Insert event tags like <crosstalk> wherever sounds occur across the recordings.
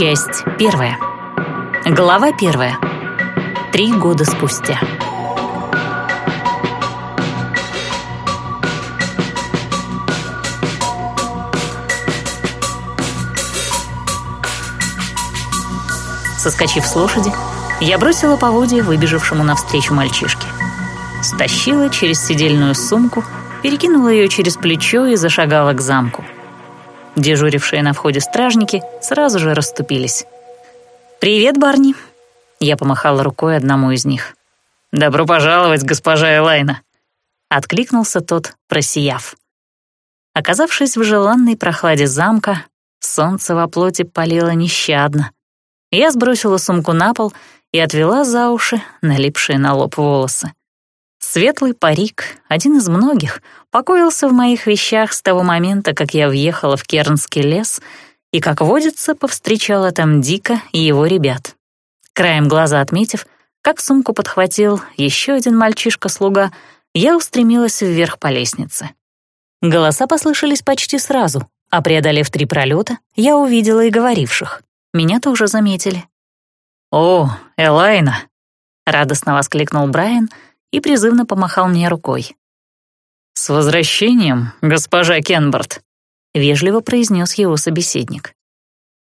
Часть первая. Глава первая. Три года спустя. Соскочив с лошади, я бросила поводья выбежавшему навстречу мальчишке. Стащила через сидельную сумку, перекинула ее через плечо и зашагала к замку. Дежурившие на входе стражники сразу же расступились. «Привет, Барни!» Я помахала рукой одному из них. «Добро пожаловать, госпожа Элайна!» Откликнулся тот, просияв. Оказавшись в желанной прохладе замка, солнце во плоти палило нещадно. Я сбросила сумку на пол и отвела за уши налипшие на лоб волосы. Светлый парик, один из многих, покоился в моих вещах с того момента, как я въехала в Кернский лес и, как водится, повстречала там Дика и его ребят. Краем глаза отметив, как сумку подхватил еще один мальчишка-слуга, я устремилась вверх по лестнице. Голоса послышались почти сразу, а преодолев три пролета, я увидела и говоривших. Меня тоже заметили. «О, Элайна!» — радостно воскликнул Брайан и призывно помахал мне рукой. «С возвращением, госпожа Кенберт!» — вежливо произнес его собеседник.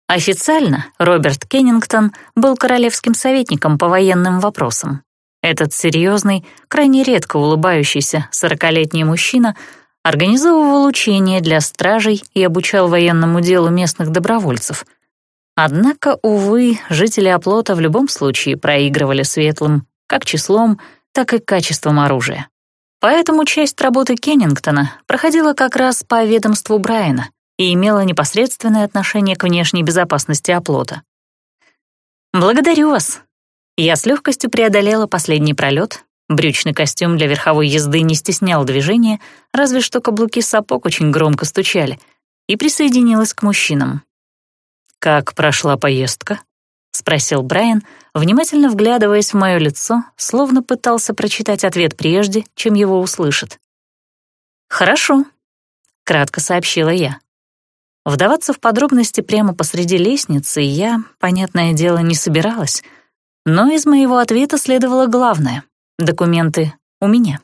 Официально Роберт Кеннингтон был королевским советником по военным вопросам. Этот серьезный, крайне редко улыбающийся сорокалетний мужчина организовывал учения для стражей и обучал военному делу местных добровольцев — Однако, увы, жители оплота в любом случае проигрывали светлым как числом, так и качеством оружия. Поэтому часть работы Кеннингтона проходила как раз по ведомству Брайана и имела непосредственное отношение к внешней безопасности оплота. «Благодарю вас». Я с легкостью преодолела последний пролет. Брючный костюм для верховой езды не стеснял движения, разве что каблуки сапог очень громко стучали, и присоединилась к мужчинам. «Как прошла поездка?» — спросил Брайан, внимательно вглядываясь в мое лицо, словно пытался прочитать ответ прежде, чем его услышат. «Хорошо», — кратко сообщила я. Вдаваться в подробности прямо посреди лестницы я, понятное дело, не собиралась, но из моего ответа следовало главное — документы у меня.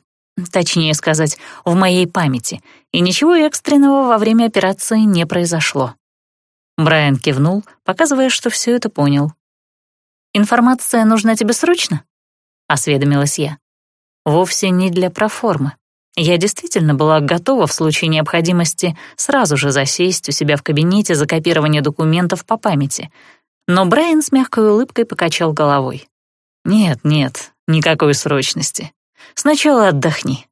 Точнее сказать, в моей памяти, и ничего экстренного во время операции не произошло. Брайан кивнул, показывая, что все это понял. «Информация нужна тебе срочно?» — осведомилась я. Вовсе не для проформы. Я действительно была готова в случае необходимости сразу же засесть у себя в кабинете за копирование документов по памяти. Но Брайан с мягкой улыбкой покачал головой. «Нет, нет, никакой срочности. Сначала отдохни».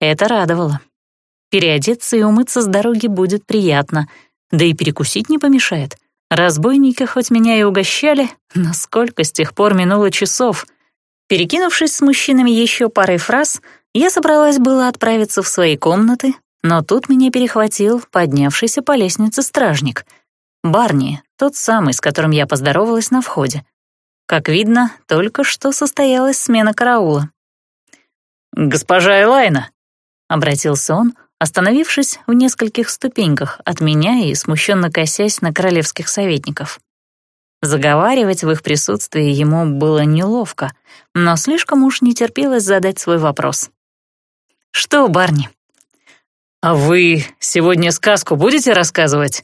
Это радовало. Переодеться и умыться с дороги будет приятно — да и перекусить не помешает. Разбойники хоть меня и угощали, но сколько с тех пор минуло часов. Перекинувшись с мужчинами еще парой фраз, я собралась было отправиться в свои комнаты, но тут меня перехватил поднявшийся по лестнице стражник. Барни, тот самый, с которым я поздоровалась на входе. Как видно, только что состоялась смена караула. «Госпожа Элайна!» — обратился он, остановившись в нескольких ступеньках от меня и смущенно косясь на королевских советников. Заговаривать в их присутствии ему было неловко, но слишком уж не терпелось задать свой вопрос. «Что, Барни?» «А вы сегодня сказку будете рассказывать?»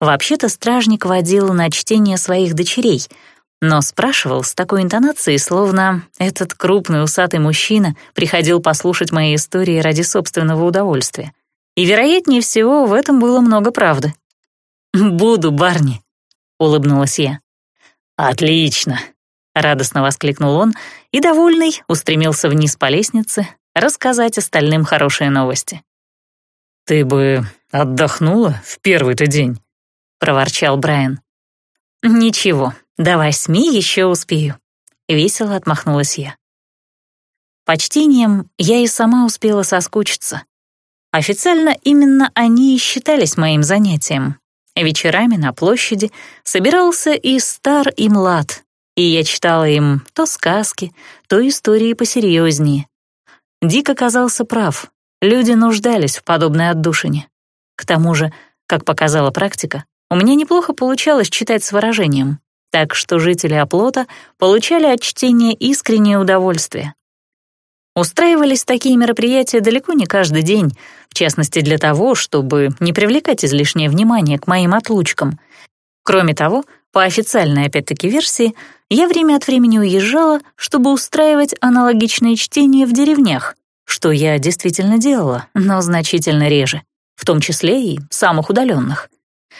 Вообще-то стражник водил на чтение своих дочерей — но спрашивал с такой интонацией, словно этот крупный усатый мужчина приходил послушать мои истории ради собственного удовольствия. И, вероятнее всего, в этом было много правды. «Буду, Барни», — улыбнулась я. «Отлично», — радостно воскликнул он и, довольный, устремился вниз по лестнице рассказать остальным хорошие новости. «Ты бы отдохнула в первый-то день», — проворчал Брайан. «Ничего, «До восьми еще успею», — весело отмахнулась я. Почтением я и сама успела соскучиться. Официально именно они и считались моим занятием. Вечерами на площади собирался и стар, и млад, и я читала им то сказки, то истории посерьезнее. Дик оказался прав, люди нуждались в подобной отдушине. К тому же, как показала практика, у меня неплохо получалось читать с выражением, так что жители оплота получали от чтения искреннее удовольствие. Устраивались такие мероприятия далеко не каждый день, в частности для того, чтобы не привлекать излишнее внимание к моим отлучкам. Кроме того, по официальной опять-таки версии, я время от времени уезжала, чтобы устраивать аналогичные чтения в деревнях, что я действительно делала, но значительно реже, в том числе и самых удаленных.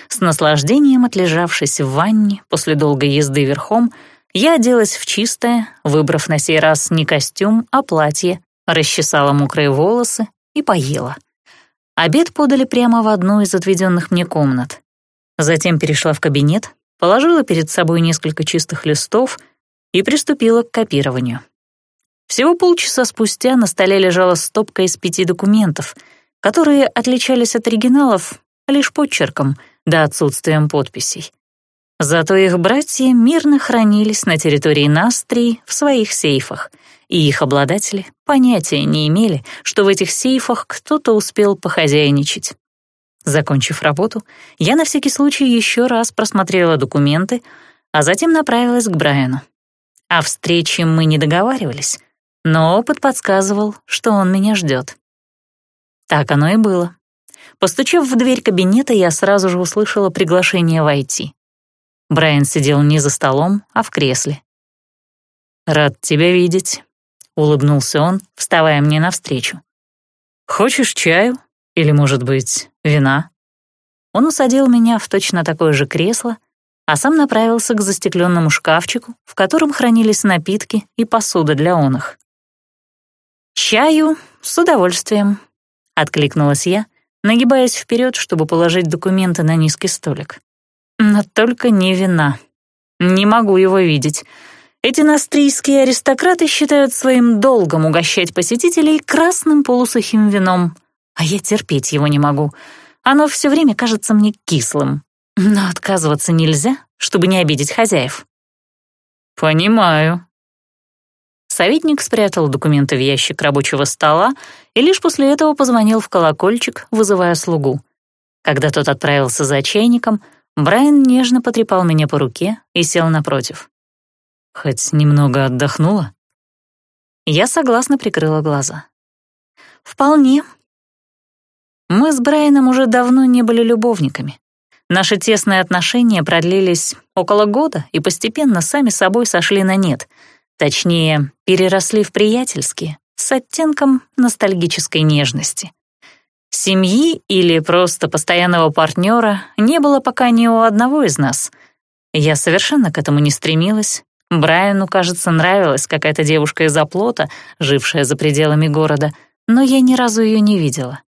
С наслаждением отлежавшись в ванне после долгой езды верхом, я оделась в чистое, выбрав на сей раз не костюм, а платье, расчесала мокрые волосы и поела. Обед подали прямо в одну из отведенных мне комнат. Затем перешла в кабинет, положила перед собой несколько чистых листов и приступила к копированию. Всего полчаса спустя на столе лежала стопка из пяти документов, которые отличались от оригиналов лишь подчерком да отсутствием подписей. Зато их братья мирно хранились на территории Настрии в своих сейфах, и их обладатели понятия не имели, что в этих сейфах кто-то успел похозяйничать. Закончив работу, я на всякий случай еще раз просмотрела документы, а затем направилась к Брайану. О встрече мы не договаривались, но опыт подсказывал, что он меня ждет. Так оно и было. Постучав в дверь кабинета, я сразу же услышала приглашение войти. Брайан сидел не за столом, а в кресле. «Рад тебя видеть», — улыбнулся он, вставая мне навстречу. «Хочешь чаю? Или, может быть, вина?» Он усадил меня в точно такое же кресло, а сам направился к застекленному шкафчику, в котором хранились напитки и посуда для оных. «Чаю с удовольствием», — откликнулась я, нагибаясь вперед, чтобы положить документы на низкий столик. «Но только не вина. Не могу его видеть. Эти настрийские аристократы считают своим долгом угощать посетителей красным полусухим вином, а я терпеть его не могу. Оно все время кажется мне кислым. Но отказываться нельзя, чтобы не обидеть хозяев». «Понимаю», Советник спрятал документы в ящик рабочего стола и лишь после этого позвонил в колокольчик, вызывая слугу. Когда тот отправился за чайником, Брайан нежно потрепал меня по руке и сел напротив. «Хоть немного отдохнула?» Я согласно прикрыла глаза. «Вполне». Мы с Брайаном уже давно не были любовниками. Наши тесные отношения продлились около года и постепенно сами собой сошли на нет — Точнее, переросли в приятельские, с оттенком ностальгической нежности. Семьи или просто постоянного партнера не было пока ни у одного из нас. Я совершенно к этому не стремилась. Брайану, кажется, нравилась какая-то девушка из оплота, жившая за пределами города, но я ни разу ее не видела.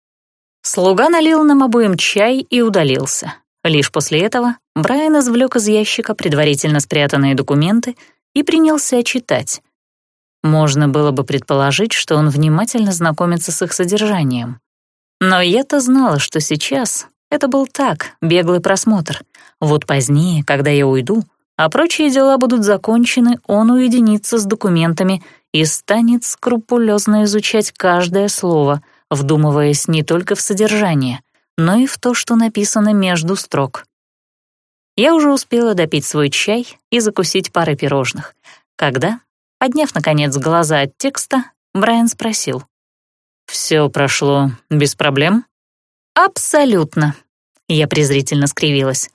Слуга налил нам обоим чай и удалился. Лишь после этого Брайан извлек из ящика предварительно спрятанные документы — и принялся читать. Можно было бы предположить, что он внимательно знакомится с их содержанием. Но я-то знала, что сейчас это был так, беглый просмотр. Вот позднее, когда я уйду, а прочие дела будут закончены, он уединится с документами и станет скрупулезно изучать каждое слово, вдумываясь не только в содержание, но и в то, что написано между строк. Я уже успела допить свой чай и закусить парой пирожных, когда, подняв, наконец, глаза от текста, Брайан спросил. «Все прошло без проблем?» «Абсолютно», — я презрительно скривилась.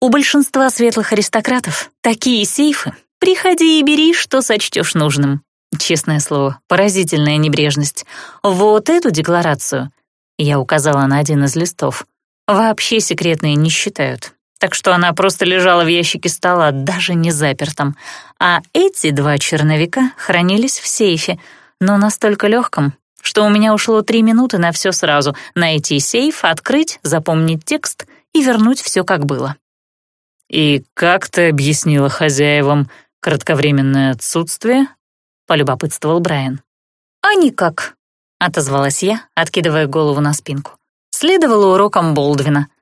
«У большинства светлых аристократов такие сейфы. Приходи и бери, что сочтешь нужным». Честное слово, поразительная небрежность. Вот эту декларацию, я указала на один из листов, вообще секретные не считают так что она просто лежала в ящике стола, даже не запертом. А эти два черновика хранились в сейфе, но настолько легком, что у меня ушло три минуты на все сразу — найти сейф, открыть, запомнить текст и вернуть все как было. «И как ты объяснила хозяевам кратковременное отсутствие?» — полюбопытствовал Брайан. «А никак», — отозвалась я, откидывая голову на спинку. Следовала урокам Болдвина —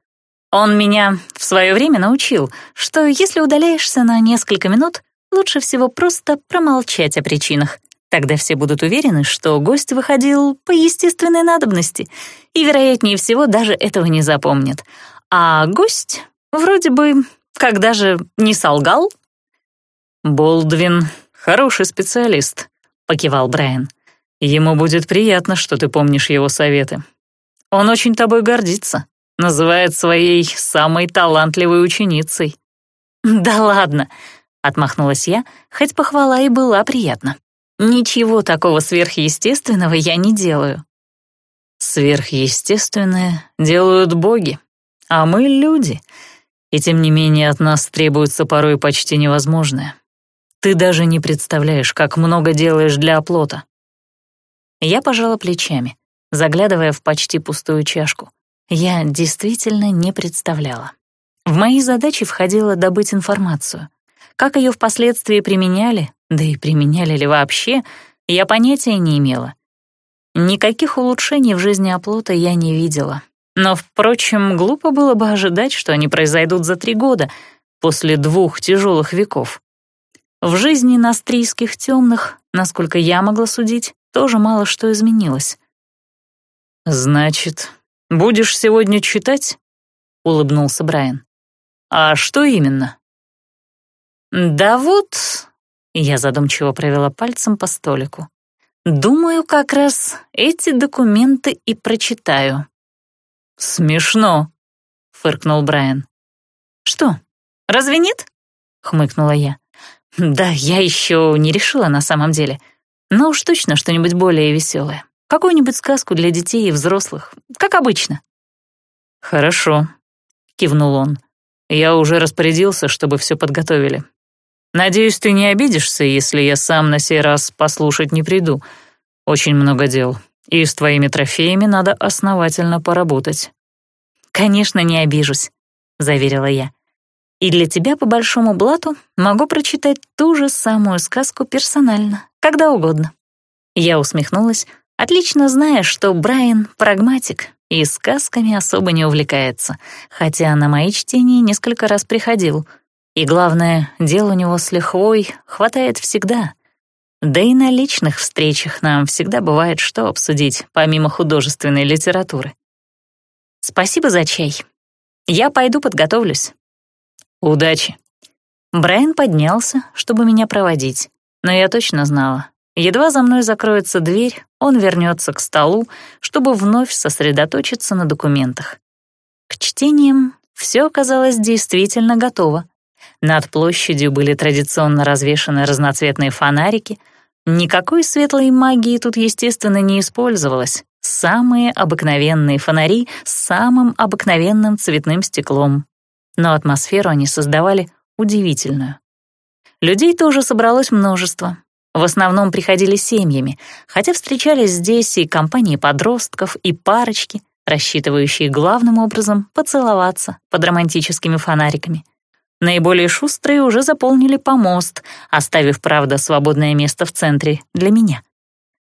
он меня в свое время научил, что если удаляешься на несколько минут, лучше всего просто промолчать о причинах. Тогда все будут уверены, что гость выходил по естественной надобности, и, вероятнее всего, даже этого не запомнят. А гость Вроде бы, когда же не солгал?» «Болдвин — хороший специалист», — покивал Брайан. «Ему будет приятно, что ты помнишь его советы. Он очень тобой гордится, называет своей самой талантливой ученицей». «Да ладно», — отмахнулась я, хоть похвала и была приятна. «Ничего такого сверхъестественного я не делаю». «Сверхъестественное делают боги, а мы — люди, и тем не менее от нас требуется порой почти невозможное. Ты даже не представляешь, как много делаешь для оплота». Я пожала плечами, заглядывая в почти пустую чашку. Я действительно не представляла. В мои задачи входило добыть информацию. Как ее впоследствии применяли, да и применяли ли вообще, я понятия не имела. Никаких улучшений в жизни оплота я не видела. Но, впрочем, глупо было бы ожидать, что они произойдут за три года, после двух тяжелых веков. В жизни настрийских темных, насколько я могла судить, тоже мало что изменилось. «Значит, будешь сегодня читать?» — улыбнулся Брайан. «А что именно?» «Да вот...» — я задумчиво провела пальцем по столику. «Думаю, как раз эти документы и прочитаю». «Смешно», — фыркнул Брайан. «Что, разве нет?» — хмыкнула я. «Да, я еще не решила на самом деле. Но уж точно что-нибудь более веселое. Какую-нибудь сказку для детей и взрослых, как обычно». «Хорошо», — кивнул он. «Я уже распорядился, чтобы все подготовили. Надеюсь, ты не обидишься, если я сам на сей раз послушать не приду. Очень много дел, и с твоими трофеями надо основательно поработать». «Конечно, не обижусь», — заверила я. «И для тебя по большому блату могу прочитать ту же самую сказку персонально, когда угодно». Я усмехнулась, отлично зная, что Брайан — прагматик и сказками особо не увлекается, хотя на мои чтения несколько раз приходил. И главное, дел у него с лихвой хватает всегда. Да и на личных встречах нам всегда бывает что обсудить, помимо художественной литературы. Спасибо за чай. Я пойду подготовлюсь. Удачи. Брайан поднялся, чтобы меня проводить, но я точно знала, Едва за мной закроется дверь, он вернется к столу, чтобы вновь сосредоточиться на документах. К чтениям все оказалось действительно готово. Над площадью были традиционно развешаны разноцветные фонарики. Никакой светлой магии тут, естественно, не использовалось. Самые обыкновенные фонари с самым обыкновенным цветным стеклом. Но атмосферу они создавали удивительную. Людей тоже собралось множество, в основном приходили семьями, хотя встречались здесь и компании подростков, и парочки, рассчитывающие главным образом поцеловаться под романтическими фонариками. Наиболее шустрые уже заполнили помост, оставив, правда, свободное место в центре для меня.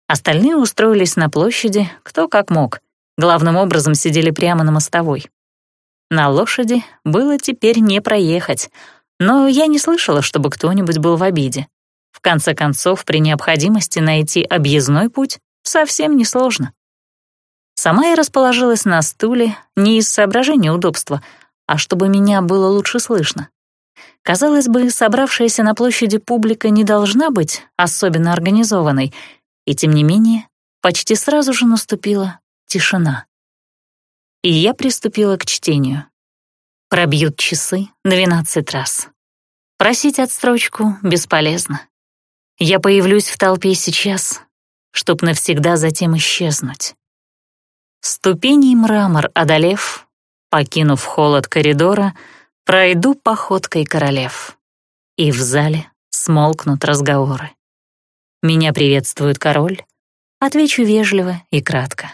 Остальные устроились на площади, кто как мог. Главным образом сидели прямо на мостовой. На лошади было теперь не проехать, но я не слышала, чтобы кто-нибудь был в обиде. Конце концов, при необходимости найти объездной путь совсем несложно. Сама я расположилась на стуле не из соображения удобства, а чтобы меня было лучше слышно. Казалось бы, собравшаяся на площади публика не должна быть особенно организованной, и тем не менее почти сразу же наступила тишина. И я приступила к чтению. Пробьют часы двенадцать раз. Просить отстрочку бесполезно. Я появлюсь в толпе сейчас, чтоб навсегда затем исчезнуть. Ступеней мрамор одолев, покинув холод коридора, пройду походкой королев. И в зале смолкнут разговоры. Меня приветствует король, отвечу вежливо и кратко.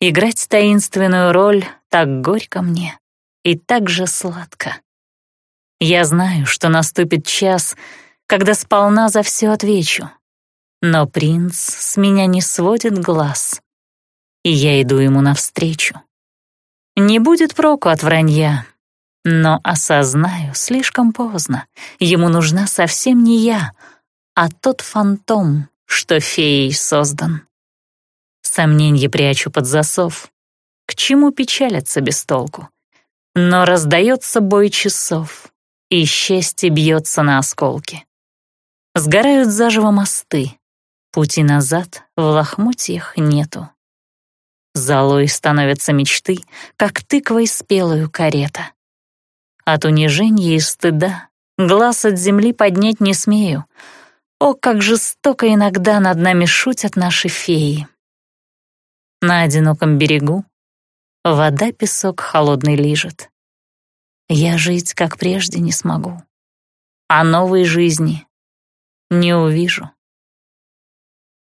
Играть таинственную роль так горько мне и так же сладко. Я знаю, что наступит час — когда сполна за все отвечу. Но принц с меня не сводит глаз, и я иду ему навстречу. Не будет проку от вранья, но осознаю слишком поздно. Ему нужна совсем не я, а тот фантом, что феей создан. Сомненье прячу под засов. К чему печалиться без толку? но раздается бой часов, и счастье бьется на осколки. Сгорают заживо мосты, пути назад в лохмотьях нету. Золой становятся мечты, как тыквой спелую карета. От унижения и стыда глаз от земли поднять не смею. О, как жестоко иногда над нами шутят наши феи. На одиноком берегу вода песок холодный лижет. Я жить, как прежде, не смогу, а новой жизни не увижу.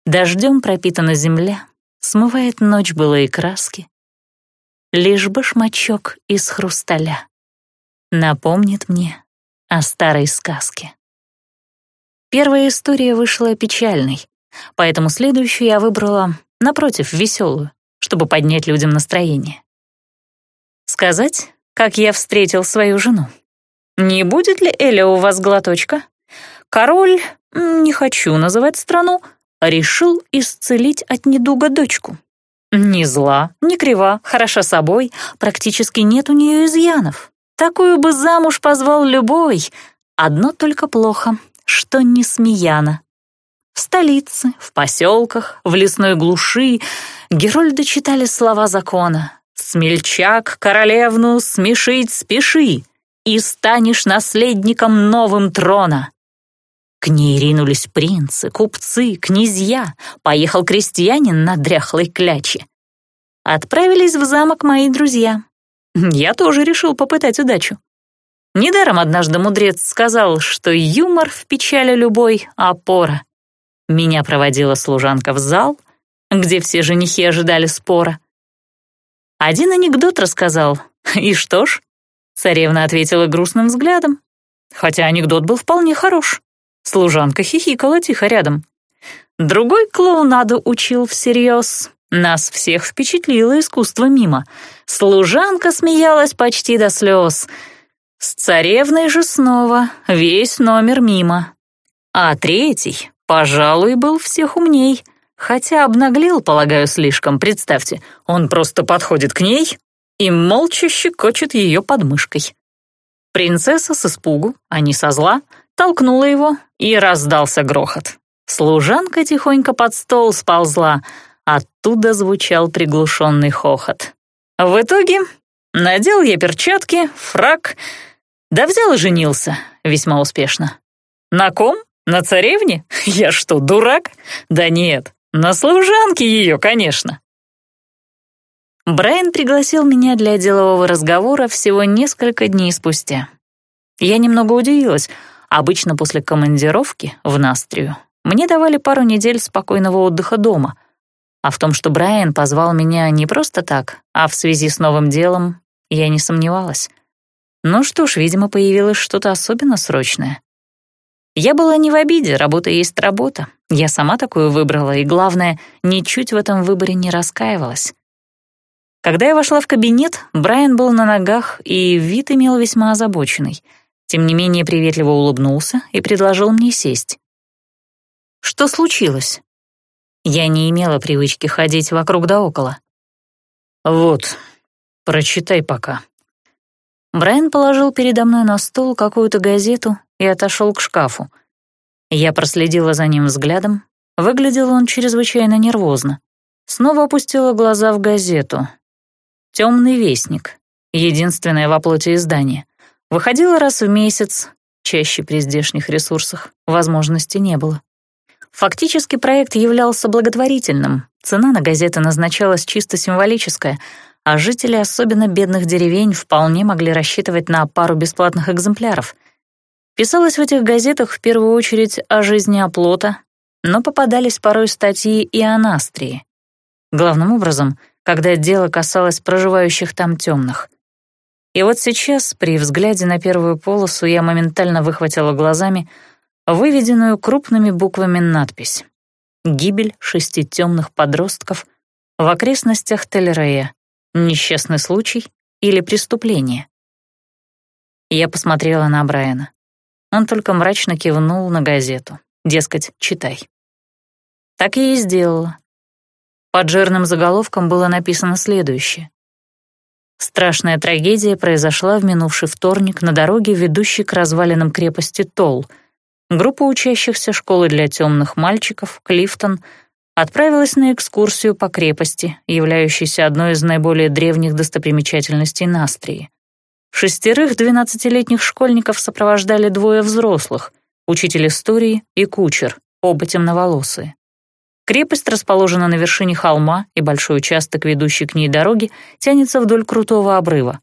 Дождем пропитана земля, смывает ночь былые краски. Лишь башмачок из хрусталя напомнит мне о старой сказке. Первая история вышла печальной, поэтому следующую я выбрала, напротив, веселую, чтобы поднять людям настроение. Сказать, как я встретил свою жену. Не будет ли Эля у вас глоточка? Король, не хочу называть страну, решил исцелить от недуга дочку. Ни зла, ни крива, хороша собой, практически нет у нее изъянов. Такую бы замуж позвал любой. Одно только плохо, что не смеяна. В столице, в поселках, в лесной глуши Герольды читали слова закона. «Смельчак королевну смешить спеши, и станешь наследником новым трона». К ней ринулись принцы, купцы, князья, поехал крестьянин на дряхлой кляче. Отправились в замок мои друзья, я тоже решил попытать удачу. Недаром однажды мудрец сказал, что юмор в печали любой — опора. Меня проводила служанка в зал, где все женихи ожидали спора. Один анекдот рассказал, и что ж, царевна ответила грустным взглядом, хотя анекдот был вполне хорош. Служанка хихикала тихо рядом. Другой клоунаду учил всерьез, нас всех впечатлило искусство мимо. Служанка смеялась почти до слез. С царевной же снова весь номер мимо. А третий, пожалуй, был всех умней. Хотя обнаглел, полагаю, слишком, представьте. Он просто подходит к ней и молча щекочет ее подмышкой. Принцесса с испугу, а не со зла, толкнула его, и раздался грохот. Служанка тихонько под стол сползла — Оттуда звучал приглушенный хохот. В итоге надел я перчатки, фрак, да взял и женился весьма успешно. На ком? На царевне? <laughs> Я что, дурак? Да нет, на служанке ее, конечно. Брайан пригласил меня для делового разговора всего несколько дней спустя. Я немного удивилась. Обычно после командировки в Настрию мне давали пару недель спокойного отдыха дома — а в том, что Брайан позвал меня не просто так, а в связи с новым делом, я не сомневалась. Ну что ж, видимо, появилось что-то особенно срочное. Я была не в обиде, работа есть работа. Я сама такую выбрала, и, главное, ничуть в этом выборе не раскаивалась. Когда я вошла в кабинет, Брайан был на ногах, и вид имел весьма озабоченный. Тем не менее, приветливо улыбнулся и предложил мне сесть. «Что случилось?» Я не имела привычки ходить вокруг да около. «Вот, прочитай пока». Брайан положил передо мной на стол какую-то газету и отошел к шкафу. Я проследила за ним взглядом. Выглядел он чрезвычайно нервозно. Снова опустила глаза в газету. «Темный вестник», единственное во плоти издание. Выходило раз в месяц, чаще при здешних ресурсах, возможности не было. Фактически проект являлся благотворительным, цена на газеты назначалась чисто символическая, а жители особенно бедных деревень вполне могли рассчитывать на пару бесплатных экземпляров. Писалось в этих газетах в первую очередь о жизни оплота, но попадались порой статьи и о Настрии. Главным образом, когда дело касалось проживающих там темных. И вот сейчас, при взгляде на первую полосу, я моментально выхватила глазами — выведенную крупными буквами надпись «Гибель шести темных подростков в окрестностях Телерея. Несчастный случай или преступление?» Я посмотрела на Брайана. Он только мрачно кивнул на газету. Дескать, читай. Так я и сделала. Под жирным заголовком было написано следующее. Страшная трагедия произошла в минувший вторник на дороге, ведущей к развалинам крепости Толл. Группа учащихся школы для темных мальчиков, Клифтон, отправилась на экскурсию по крепости, являющейся одной из наиболее древних достопримечательностей Настрии. Шестерых двенадцатилетних школьников сопровождали двое взрослых, учитель истории и кучер, оба темноволосые. Крепость расположена на вершине холма, и большой участок, ведущий к ней дороги, тянется вдоль крутого обрыва.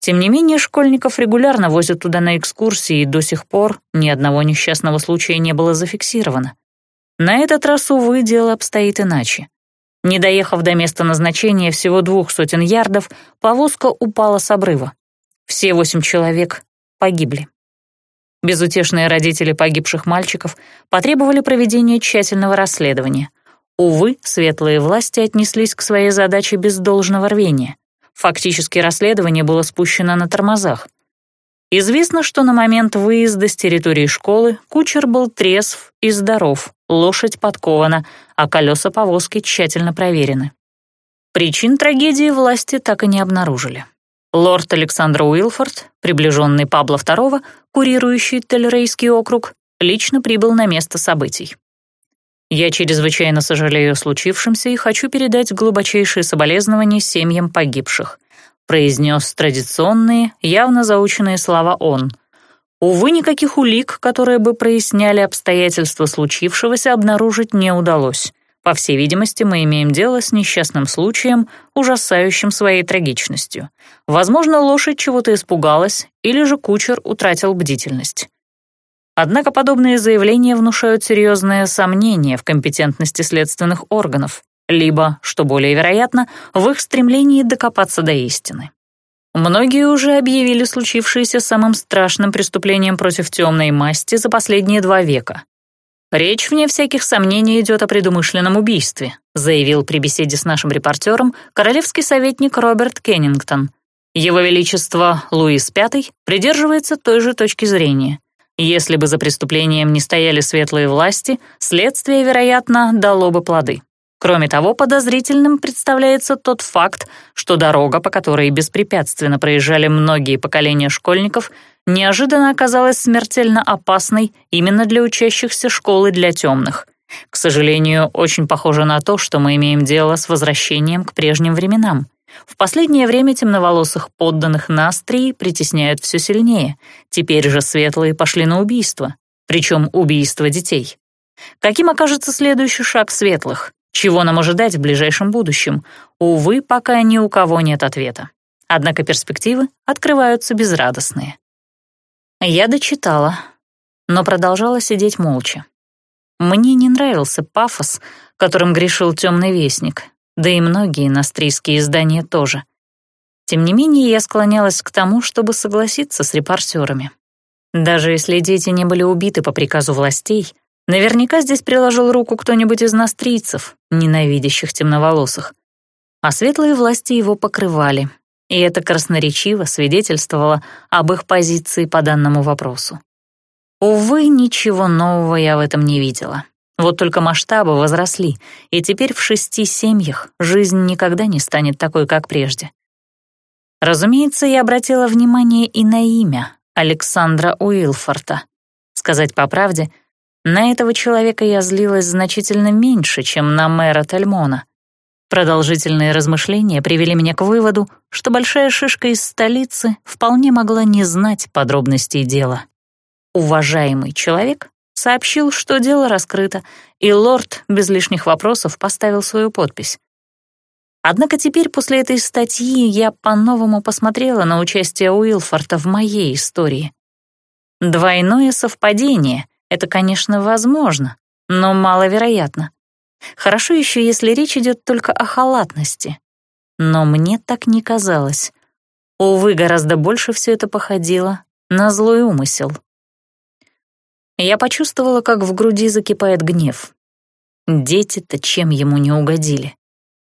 Тем не менее, школьников регулярно возят туда на экскурсии, и до сих пор ни одного несчастного случая не было зафиксировано. На этот раз, увы, дело обстоит иначе. Не доехав до места назначения всего двух сотен ярдов, повозка упала с обрыва. Все восемь человек погибли. Безутешные родители погибших мальчиков потребовали проведения тщательного расследования. Увы, светлые власти отнеслись к своей задаче без должного рвения. Фактически расследование было спущено на тормозах. Известно, что на момент выезда с территории школы кучер был трезв и здоров, лошадь подкована, а колеса повозки тщательно проверены. Причин трагедии власти так и не обнаружили. Лорд Александр Уилфорд, приближенный Пабла II, курирующий Телерейский округ, лично прибыл на место событий. Я чрезвычайно сожалею о случившемся и хочу передать глубочайшие соболезнования семьям погибших, произнес традиционные, явно заученные слова он. Увы, никаких улик, которые бы проясняли обстоятельства случившегося, обнаружить не удалось. По всей видимости, мы имеем дело с несчастным случаем, ужасающим своей трагичностью. Возможно, лошадь чего-то испугалась, или же кучер утратил бдительность. Однако подобные заявления внушают серьезные сомнения в компетентности следственных органов, либо, что более вероятно, в их стремлении докопаться до истины. Многие уже объявили случившееся самым страшным преступлением против темной масти за последние два века. «Речь, вне всяких сомнений, идет о предумышленном убийстве», заявил при беседе с нашим репортером королевский советник Роберт Кеннингтон. Его Величество Луис V придерживается той же точки зрения. Если бы за преступлением не стояли светлые власти, следствие, вероятно, дало бы плоды. Кроме того, подозрительным представляется тот факт, что дорога, по которой беспрепятственно проезжали многие поколения школьников, неожиданно оказалась смертельно опасной именно для учащихся школы для темных. К сожалению, очень похоже на то, что мы имеем дело с возвращением к прежним временам. В последнее время темноволосых подданных Настрии притесняют все сильнее. Теперь же светлые пошли на убийство, причем убийство детей. Каким окажется следующий шаг светлых? Чего нам ожидать в ближайшем будущем? Увы, пока ни у кого нет ответа. Однако перспективы открываются безрадостные. Я дочитала, но продолжала сидеть молча. Мне не нравился пафос, которым грешил темный вестник, да и многие настрийские издания тоже. Тем не менее, я склонялась к тому, чтобы согласиться с репортерами. Даже если дети не были убиты по приказу властей, наверняка здесь приложил руку кто-нибудь из настрийцев, ненавидящих темноволосых. А светлые власти его покрывали, и это красноречиво свидетельствовало об их позиции по данному вопросу. Увы, ничего нового я в этом не видела. Вот только масштабы возросли, и теперь в шести семьях жизнь никогда не станет такой, как прежде. Разумеется, я обратила внимание и на имя Александра Уилфорта. Сказать по правде, на этого человека я злилась значительно меньше, чем на мэра Тельмона — Продолжительные размышления привели меня к выводу, что большая шишка из столицы вполне могла не знать подробностей дела. Уважаемый человек сообщил, что дело раскрыто, и лорд без лишних вопросов поставил свою подпись. Однако теперь после этой статьи я по-новому посмотрела на участие Уилфорта в моей истории. Двойное совпадение — это, конечно, возможно, но маловероятно. Хорошо еще, если речь идет только о халатности. Но мне так не казалось. Увы, гораздо больше все это походило на злой умысел. Я почувствовала, как в груди закипает гнев. Дети-то чем ему не угодили.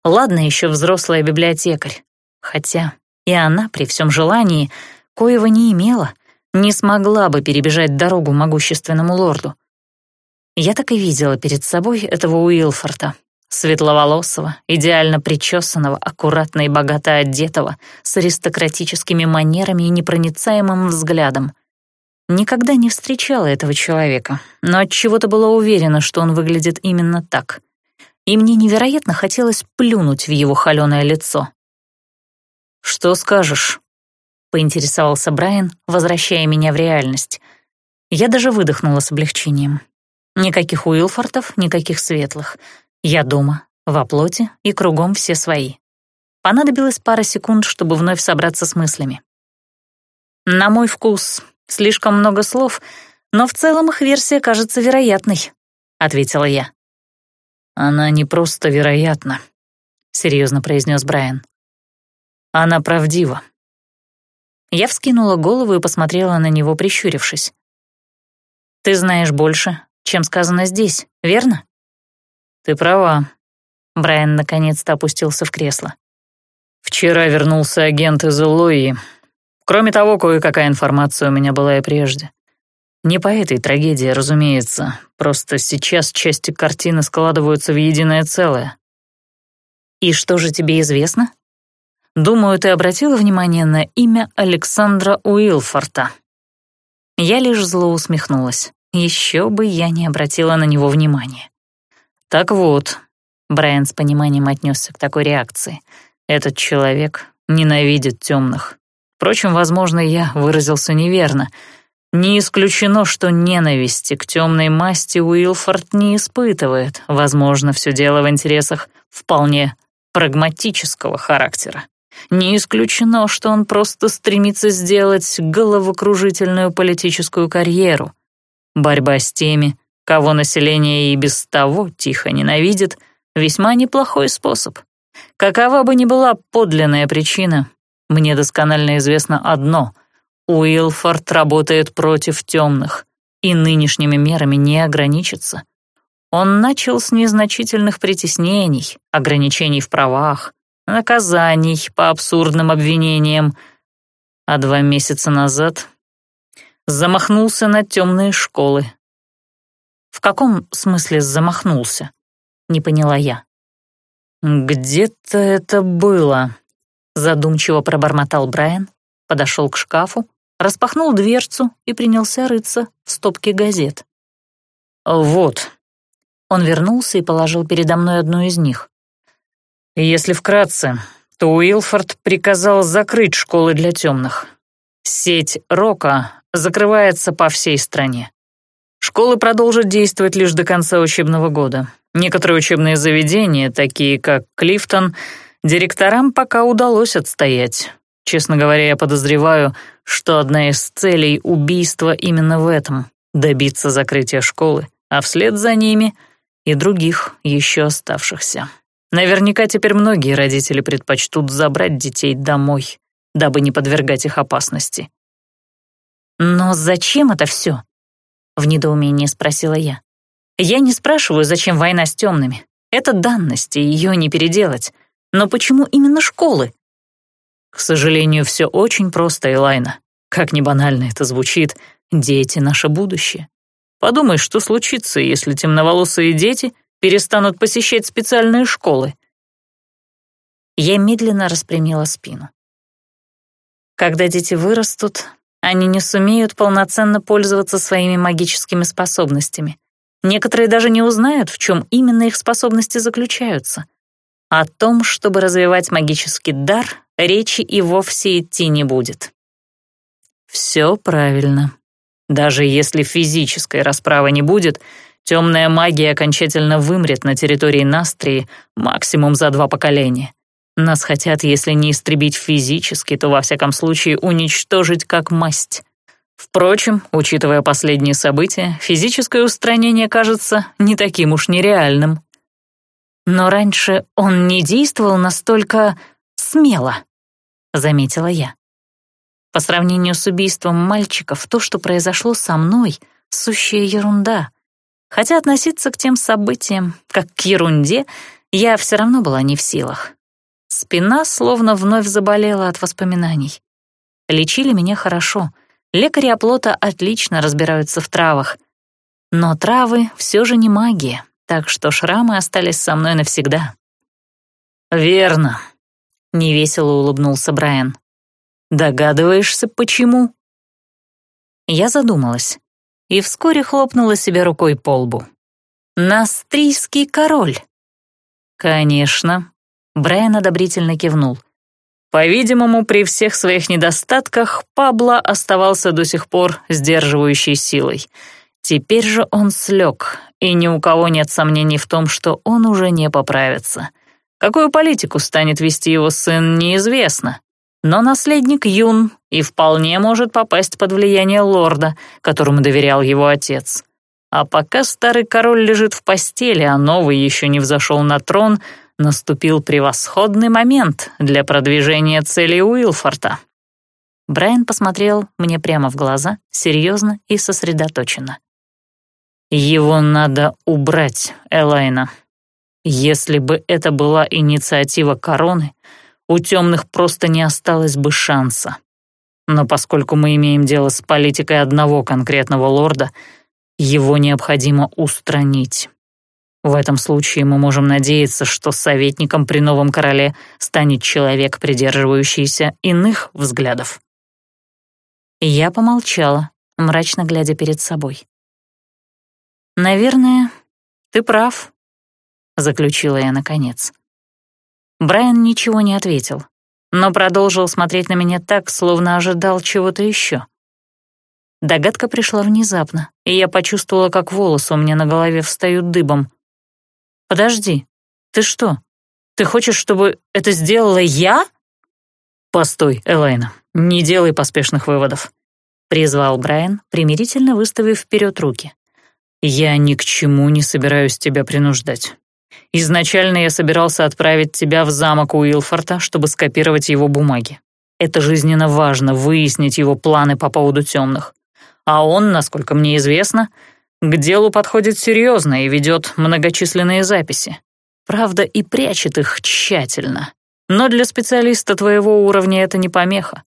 Ладно еще взрослая библиотекарь. Хотя и она при всем желании, коего не имела, не смогла бы перебежать дорогу могущественному лорду. Я так и видела перед собой этого Уилфорта, светловолосого, идеально причесанного, аккуратно и богато одетого, с аристократическими манерами и непроницаемым взглядом. Никогда не встречала этого человека, но от чего то была уверена, что он выглядит именно так. И мне невероятно хотелось плюнуть в его холёное лицо. «Что скажешь?» — поинтересовался Брайан, возвращая меня в реальность. Я даже выдохнула с облегчением. Никаких Уилфортов, никаких светлых — я дома, во плоти и кругом все свои. Понадобилось пара секунд, чтобы вновь собраться с мыслями. На мой вкус, слишком много слов, но в целом их версия кажется вероятной, — ответила я. «Она не просто вероятна», — серьезно произнес Брайан. «Она правдива». Я вскинула голову и посмотрела на него, прищурившись. «Ты знаешь больше, чем сказано здесь, верно?» «Ты права». Брайан наконец-то опустился в кресло. «Вчера вернулся агент из Элои. Кроме того, кое-какая информация у меня была и прежде. Не по этой трагедии, разумеется, просто сейчас части картины складываются в единое целое». «И что же тебе известно?» «Думаю, ты обратила внимание на имя Александра Уилфорта». Я лишь зло усмехнулась. Еще бы я не обратила на него внимания. «Так вот», — Брайан с пониманием отнесся к такой реакции, «этот человек ненавидит темных. Впрочем, возможно, я выразился неверно. Не исключено, что ненависти к темной масти Уилфорд не испытывает. Возможно, все дело в интересах вполне прагматического характера. Не исключено, что он просто стремится сделать головокружительную политическую карьеру. Борьба с теми, кого население и без того тихо ненавидит, весьма неплохой способ. Какова бы ни была подлинная причина, мне досконально известно одно — Уилфорд работает против темных и нынешними мерами не ограничится. Он начал с незначительных притеснений, ограничений в правах, наказаний по абсурдным обвинениям, а два месяца назад замахнулся на темные школы, «В каком смысле замахнулся?» — не поняла я. «Где-то это было», — задумчиво пробормотал Брайан, подошел к шкафу, распахнул дверцу и принялся рыться в стопке газет. «Вот». Он вернулся и положил передо мной одну из них. «Если вкратце, то Уилфорд приказал закрыть школы для темных. Сеть Рока закрывается по всей стране. Школы продолжат действовать лишь до конца учебного года. Некоторые учебные заведения, такие как Клифтон, директорам пока удалось отстоять. Честно говоря, я подозреваю, что одна из целей убийства именно в этом — добиться закрытия школы, а вслед за ними и других еще оставшихся. Наверняка теперь многие родители предпочтут забрать детей домой, дабы не подвергать их опасности. Но зачем это все? В недоумении спросила я. Я не спрашиваю, зачем война с темными. Это данность, и ее не переделать. Но почему именно школы? К сожалению, все очень просто, Элайна. Как ни банально это звучит, дети — наше будущее. Подумай, что случится, если темноволосые дети перестанут посещать специальные школы. Я медленно распрямила спину. Когда дети вырастут, они не сумеют полноценно пользоваться своими магическими способностями. Некоторые даже не узнают, в чем именно их способности заключаются. О том, чтобы развивать магический дар, речи и вовсе идти не будет. Все правильно. Даже если физической расправы не будет, темная магия окончательно вымрет на территории Настрии максимум за два поколения. Нас хотят, если не истребить физически, то во всяком случае уничтожить как масть. Впрочем, учитывая последние события, физическое устранение кажется не таким уж нереальным. Но раньше он не действовал настолько смело, заметила я. По сравнению с убийством мальчиков, то, что произошло со мной, сущая ерунда. Хотя относиться к тем событиям, как к ерунде, я все равно была не в силах. Спина словно вновь заболела от воспоминаний. Лечили меня хорошо. Лекари оплота отлично разбираются в травах. Но травы все же не магия, так что шрамы остались со мной навсегда. «Верно», — невесело улыбнулся Брайан. «Догадываешься, почему?» Я задумалась и вскоре хлопнула себя рукой по лбу. «Настрийский король!» «Конечно», — Брайан одобрительно кивнул. По-видимому, при всех своих недостатках Пабло оставался до сих пор сдерживающей силой. Теперь же он слег, и ни у кого нет сомнений в том, что он уже не поправится. Какую политику станет вести его сын, неизвестно. Но наследник юн и вполне может попасть под влияние лорда, которому доверял его отец. А пока старый король лежит в постели, а новый еще не взошел на трон, наступил превосходный момент для продвижения целей Уилфорта. Брайан посмотрел мне прямо в глаза, серьезно и сосредоточенно. «Его надо убрать, Элайна. Если бы это была инициатива короны, у темных просто не осталось бы шанса. Но поскольку мы имеем дело с политикой одного конкретного лорда, его необходимо устранить. В этом случае мы можем надеяться, что советником при новом короле станет человек, придерживающийся иных взглядов. Я помолчала, мрачно глядя перед собой. «Наверное, ты прав», — заключила я наконец. Брайан ничего не ответил, но продолжил смотреть на меня так, словно ожидал чего-то еще. Догадка пришла внезапно, и я почувствовала, как волосы у меня на голове встают дыбом. «Подожди, ты что, ты хочешь, чтобы это сделала я?» «Постой, Элайна, не делай поспешных выводов», — призвал Брайан, примирительно выставив вперед руки. «Я ни к чему не собираюсь тебя принуждать. Изначально я собирался отправить тебя в замок Уилфорта, чтобы скопировать его бумаги. Это жизненно важно — выяснить его планы по поводу темных. А он, насколько мне известно, к делу подходит серьезно и ведет многочисленные записи. Правда, и прячет их тщательно. Но для специалиста твоего уровня это не помеха.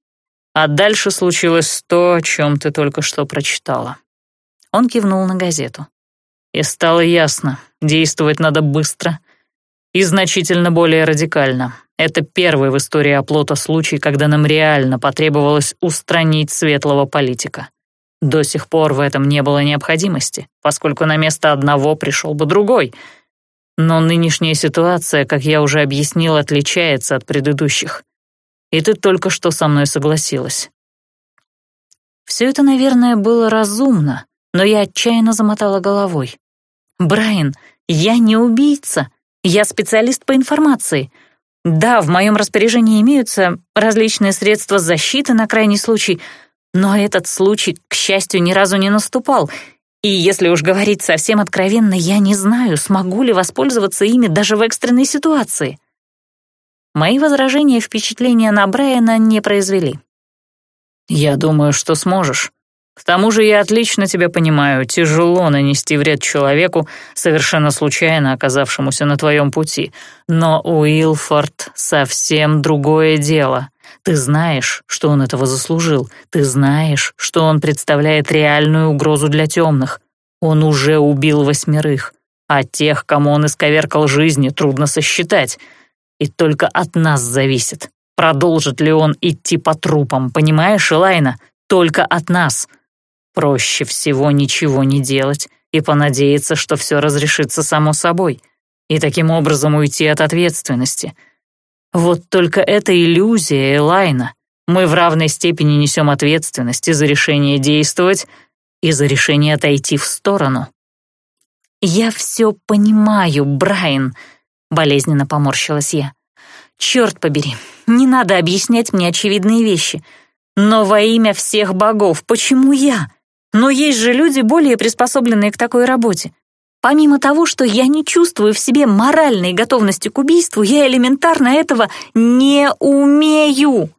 А дальше случилось то, о чем ты только что прочитала. Он кивнул на газету. И стало ясно, действовать надо быстро и значительно более радикально. Это первый в истории оплота случай, когда нам реально потребовалось устранить светлого политика. До сих пор в этом не было необходимости, поскольку на место одного пришел бы другой. Но нынешняя ситуация, как я уже объяснил, отличается от предыдущих. И ты только что со мной согласилась. Все это, наверное, было разумно, но я отчаянно замотала головой. «Брайан, я не убийца, я специалист по информации. Да, в моем распоряжении имеются различные средства защиты на крайний случай, но этот случай, к счастью, ни разу не наступал, и если уж говорить совсем откровенно, я не знаю, смогу ли воспользоваться ими даже в экстренной ситуации». Мои возражения впечатления на Брайана не произвели. «Я думаю, что сможешь. К тому же я отлично тебя понимаю, тяжело нанести вред человеку, совершенно случайно оказавшемуся на твоем пути. Но Уилфорд совсем другое дело. Ты знаешь, что он этого заслужил. Ты знаешь, что он представляет реальную угрозу для темных. Он уже убил восьмерых, а тех, кому он исковеркал жизни, трудно сосчитать. И только от нас зависит, продолжит ли он идти по трупам, понимаешь, Элайна? Только от нас. Проще всего ничего не делать и понадеяться, что все разрешится само собой, и таким образом уйти от ответственности. Вот только это иллюзия, Элайна. Мы в равной степени несем ответственность и за решение действовать, и за решение отойти в сторону. «Я все понимаю, Брайан», — болезненно поморщилась я. «Черт побери, не надо объяснять мне очевидные вещи. Но во имя всех богов, почему я?» Но есть же люди, более приспособленные к такой работе. Помимо того, что я не чувствую в себе моральной готовности к убийству, я элементарно этого не умею.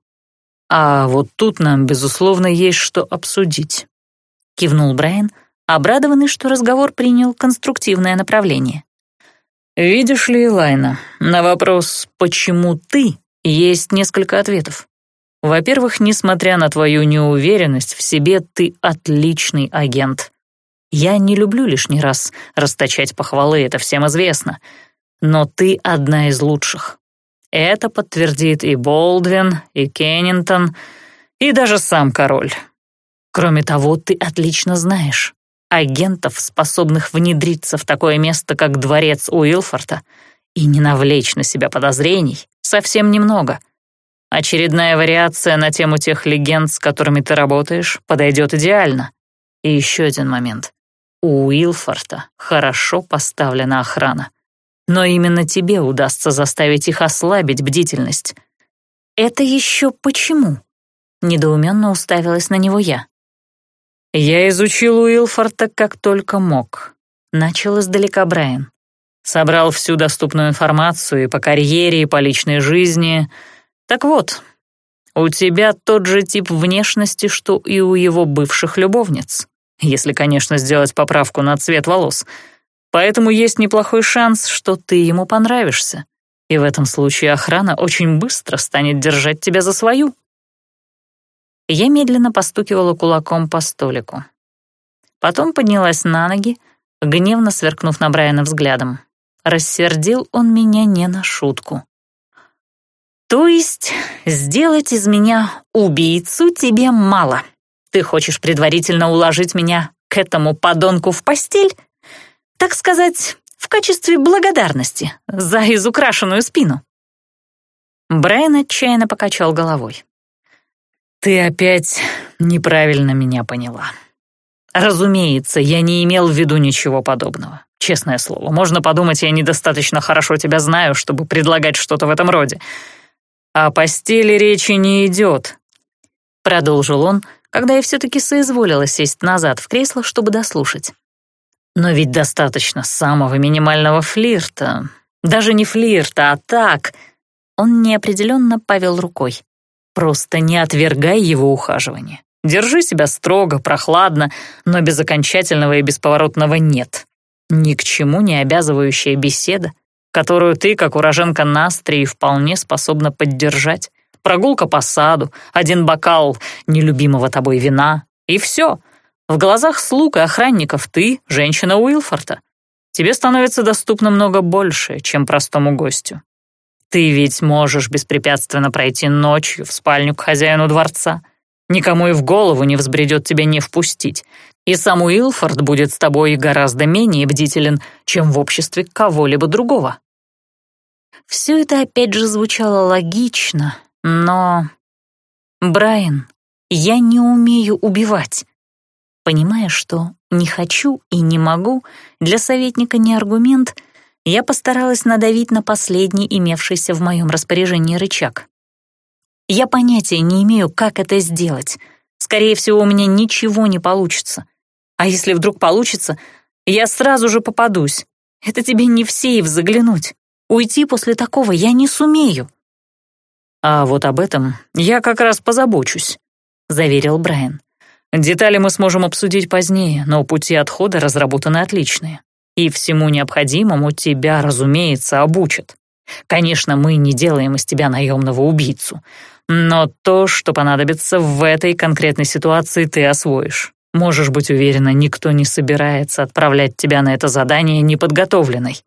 А вот тут нам, безусловно, есть что обсудить, кивнул Брайан, обрадованный, что разговор принял конструктивное направление. Видишь ли, Лайна, на вопрос «почему ты?» есть несколько ответов. Во-первых, несмотря на твою неуверенность в себе, ты отличный агент. Я не люблю лишний раз расточать похвалы, это всем известно. Но ты одна из лучших. Это подтвердит и Болдвин, и Кеннинтон, и даже сам король. Кроме того, ты отлично знаешь, агентов, способных внедриться в такое место, как дворец Уилфорта, и не навлечь на себя подозрений, совсем немного. Очередная вариация на тему тех легенд, с которыми ты работаешь, подойдет идеально. И еще один момент. У Уилфорта хорошо поставлена охрана. Но именно тебе удастся заставить их ослабить бдительность. «Это еще почему?» — недоуменно уставилась на него я. «Я изучил Уилфорта как только мог», — начал издалека Брайан. Собрал всю доступную информацию и по карьере, и по личной жизни. Так вот, у тебя тот же тип внешности, что и у его бывших любовниц, если, конечно, сделать поправку на цвет волос. Поэтому есть неплохой шанс, что ты ему понравишься. И в этом случае охрана очень быстро станет держать тебя за свою. Я медленно постукивала кулаком по столику. Потом поднялась на ноги, гневно сверкнув на Брайана взглядом. Рассердил он меня не на шутку. «То есть сделать из меня убийцу тебе мало? Ты хочешь предварительно уложить меня к этому подонку в постель? Так сказать, в качестве благодарности за изукрашенную спину?» Брайан отчаянно покачал головой. «Ты опять неправильно меня поняла. Разумеется, я не имел в виду ничего подобного. Честное слово, можно подумать, я недостаточно хорошо тебя знаю, чтобы предлагать что-то в этом роде. О постели речи не идет», — продолжил он, когда я все-таки соизволила сесть назад в кресло, чтобы дослушать. «Но ведь достаточно самого минимального флирта. Даже не флирта, а так...» Он неопределенно повел рукой. Просто не отвергай его ухаживание. Держи себя строго, прохладно, но без окончательного и бесповоротного «нет». Ни к чему не обязывающая беседа, которую ты, как уроженка Настрии, вполне способна поддержать. Прогулка по саду, один бокал нелюбимого тобой вина, и все. В глазах слуг и охранников ты — женщина Уилфорта. Тебе становится доступно много больше, чем простому гостю. Ты ведь можешь беспрепятственно пройти ночью в спальню к хозяину дворца. Никому и в голову не взбредет тебя не впустить. И сам Уилфорд будет с тобой гораздо менее бдителен, чем в обществе кого-либо другого. Все это опять же звучало логично, но... Брайан, я не умею убивать. Понимая, что не хочу и не могу, для советника не аргумент — я постаралась надавить на последний имевшийся в моем распоряжении рычаг. Я понятия не имею, как это сделать. Скорее всего, у меня ничего не получится. А если вдруг получится, я сразу же попадусь. Это тебе не в сейф заглянуть. Уйти после такого я не сумею. «А вот об этом я как раз позабочусь», — заверил Брайан. «Детали мы сможем обсудить позднее, но пути отхода разработаны отличные и всему необходимому тебя, разумеется, обучат. Конечно, мы не делаем из тебя наемного убийцу, но то, что понадобится в этой конкретной ситуации, ты освоишь. Можешь быть уверена, никто не собирается отправлять тебя на это задание неподготовленной.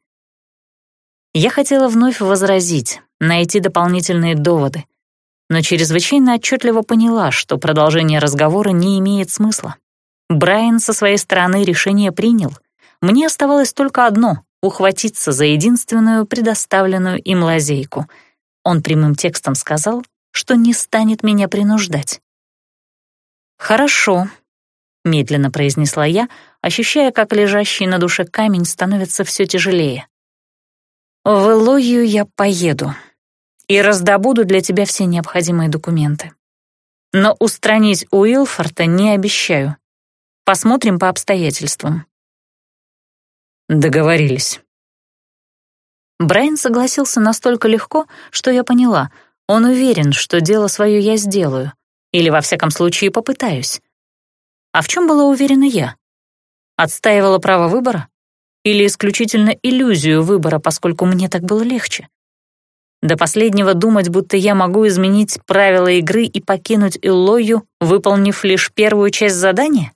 Я хотела вновь возразить, найти дополнительные доводы, но чрезвычайно отчетливо поняла, что продолжение разговора не имеет смысла. Брайан со своей стороны решение принял, мне оставалось только одно — ухватиться за единственную предоставленную им лазейку. Он прямым текстом сказал, что не станет меня принуждать. «Хорошо», — медленно произнесла я, ощущая, как лежащий на душе камень становится все тяжелее. «В Элогию я поеду и раздобуду для тебя все необходимые документы. Но устранить Уилфорта не обещаю. Посмотрим по обстоятельствам. Договорились. Брайан согласился настолько легко, что я поняла, он уверен, что дело свое я сделаю, или во всяком случае попытаюсь. А в чем была уверена я? Отстаивала право выбора? Или исключительно иллюзию выбора, поскольку мне так было легче? До последнего думать, будто я могу изменить правила игры и покинуть Иллою, выполнив лишь первую часть задания?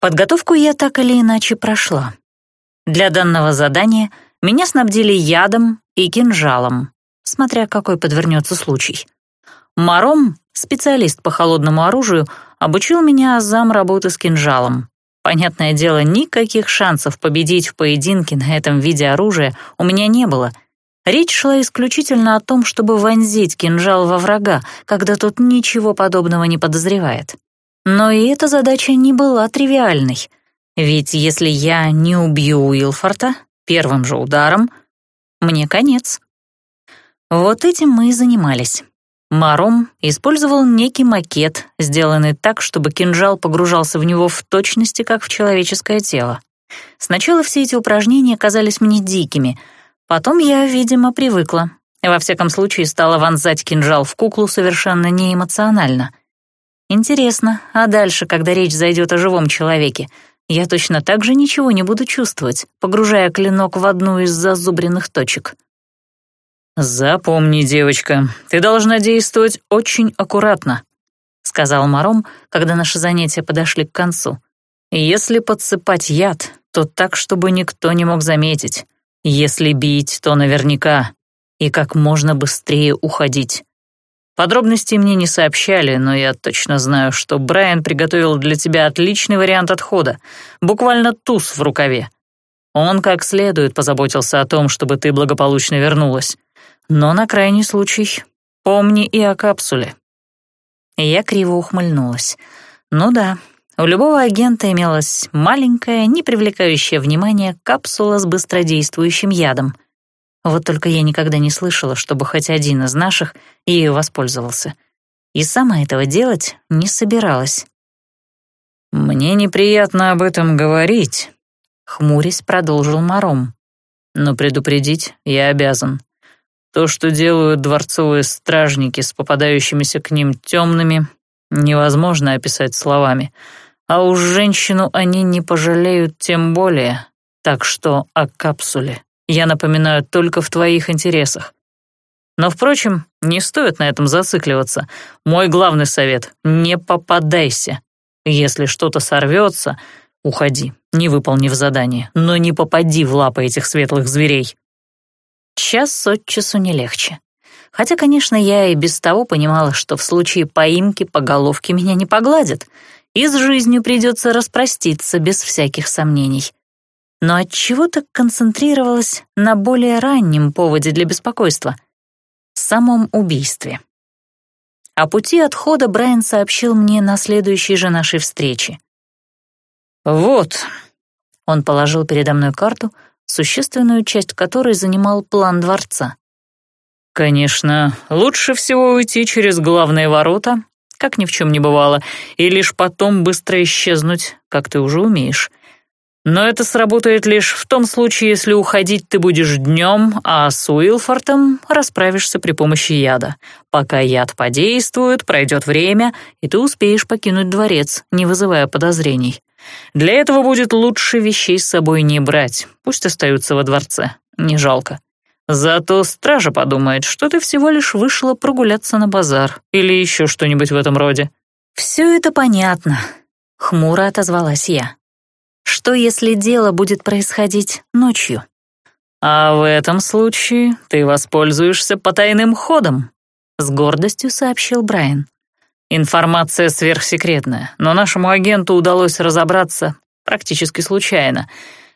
Подготовку я так или иначе прошла. Для данного задания меня снабдили ядом и кинжалом, смотря какой подвернется случай. Маром, специалист по холодному оружию, обучил меня азам работы с кинжалом. Понятное дело, никаких шансов победить в поединке на этом виде оружия у меня не было. Речь шла исключительно о том, чтобы вонзить кинжал во врага, когда тот ничего подобного не подозревает. Но и эта задача не была тривиальной. Ведь если я не убью Уилфорта первым же ударом, мне конец. Вот этим мы и занимались. Маром использовал некий макет, сделанный так, чтобы кинжал погружался в него в точности, как в человеческое тело. Сначала все эти упражнения казались мне дикими, потом я, видимо, привыкла. Во всяком случае, стала вонзать кинжал в куклу совершенно неэмоционально. Интересно, а дальше, когда речь зайдет о живом человеке, я точно так же ничего не буду чувствовать, погружая клинок в одну из зазубренных точек. «Запомни, девочка, ты должна действовать очень аккуратно», — сказал Маром, когда наши занятия подошли к концу. «Если подсыпать яд, то так, чтобы никто не мог заметить. Если бить, то наверняка. И как можно быстрее уходить. Подробностей мне не сообщали, но я точно знаю, что Брайан приготовил для тебя отличный вариант отхода, буквально туз в рукаве. Он как следует позаботился о том, чтобы ты благополучно вернулась. Но на крайний случай помни и о капсуле». Я криво ухмыльнулась. «Ну да, у любого агента имелась маленькая, не привлекающая внимания капсула с быстродействующим ядом. Вот только я никогда не слышала, чтобы хоть один из наших ею воспользовался. И сама этого делать не собиралась. «Мне неприятно об этом говорить», — хмурясь продолжил Маром. «Но предупредить я обязан. То, что делают дворцовые стражники с попадающимися к ним темными, невозможно описать словами. А уж женщину они не пожалеют тем более. Так что о капсуле я напоминаю только в твоих интересах. Но, впрочем, не стоит на этом зацикливаться. Мой главный совет — не попадайся. Если что-то сорвется, уходи, не выполнив задание, но не попади в лапы этих светлых зверей. Час от часу не легче. Хотя, конечно, я и без того понимала, что в случае поимки по головке меня не погладят, и с жизнью придется распроститься без всяких сомнений. Но от чего то концентрировалась на более раннем поводе для беспокойства — самом убийстве. О пути отхода Брайан сообщил мне на следующей же нашей встрече. «Вот», — он положил передо мной карту — существенную часть которой занимал план дворца. «Конечно, лучше всего уйти через главные ворота, как ни в чем не бывало, и лишь потом быстро исчезнуть, как ты уже умеешь. Но это сработает лишь в том случае, если уходить ты будешь днем, а с Уилфортом расправишься при помощи яда. Пока яд подействует, пройдет время, и ты успеешь покинуть дворец, не вызывая подозрений. Для этого будет лучше вещей с собой не брать, пусть остаются во дворце, не жалко. Зато стража подумает, что ты всего лишь вышла прогуляться на базар или еще что-нибудь в этом роде». «Все это понятно», — хмуро отозвалась я. «Что, если дело будет происходить ночью?» «А в этом случае ты воспользуешься потайным ходом», — с гордостью сообщил Брайан. Информация сверхсекретная, но нашему агенту удалось разобраться практически случайно.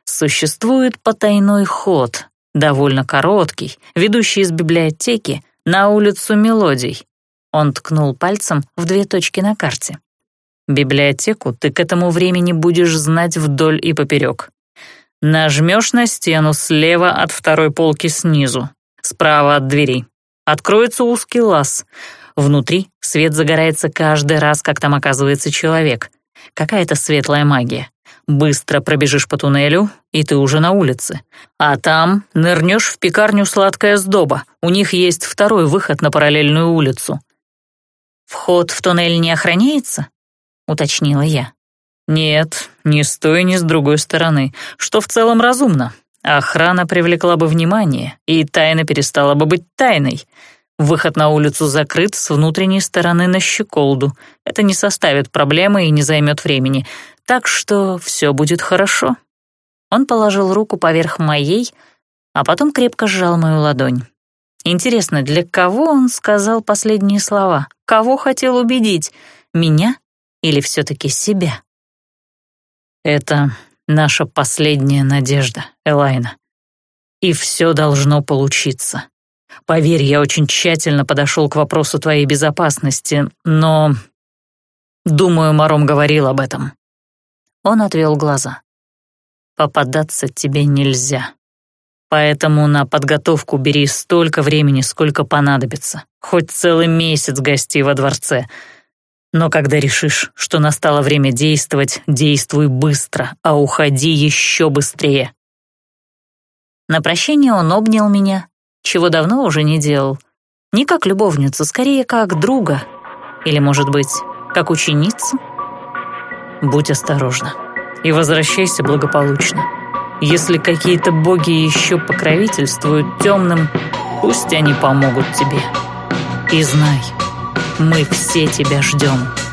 Существует потайной ход, довольно короткий, ведущий из библиотеки на улицу Мелодий. Он ткнул пальцем в две точки на карте. Библиотеку ты к этому времени будешь знать вдоль и поперек. Нажмешь на стену слева от второй полки снизу, справа от двери. Откроется узкий лаз — Внутри свет загорается каждый раз, как там оказывается человек. Какая-то светлая магия. Быстро пробежишь по туннелю, и ты уже на улице. А там нырнешь в пекарню «Сладкая сдоба». У них есть второй выход на параллельную улицу. «Вход в туннель не охраняется?» — уточнила я. «Нет, ни с той, ни с другой стороны, что в целом разумно. Охрана привлекла бы внимание, и тайна перестала бы быть тайной. Выход на улицу закрыт с внутренней стороны на щеколду. Это не составит проблемы и не займет времени. Так что все будет хорошо». Он положил руку поверх моей, а потом крепко сжал мою ладонь. Интересно, для кого он сказал последние слова? Кого хотел убедить? Меня или все-таки себя? Это наша последняя надежда, Элайна. И все должно получиться. Поверь, я очень тщательно подошел к вопросу твоей безопасности, но... Думаю, Маром говорил об этом. Он отвел глаза. Попадаться тебе нельзя. Поэтому на подготовку бери столько времени, сколько понадобится. Хоть целый месяц гости во дворце. Но когда решишь, что настало время действовать, действуй быстро, а уходи еще быстрее. На прощение он обнял меня, чего давно уже не делал. Не как любовницу, скорее как друга. Или, может быть, как ученицу. Будь осторожна и возвращайся благополучно. Если какие-то боги еще покровительствуют темным, пусть они помогут тебе. И знай, мы все тебя ждем».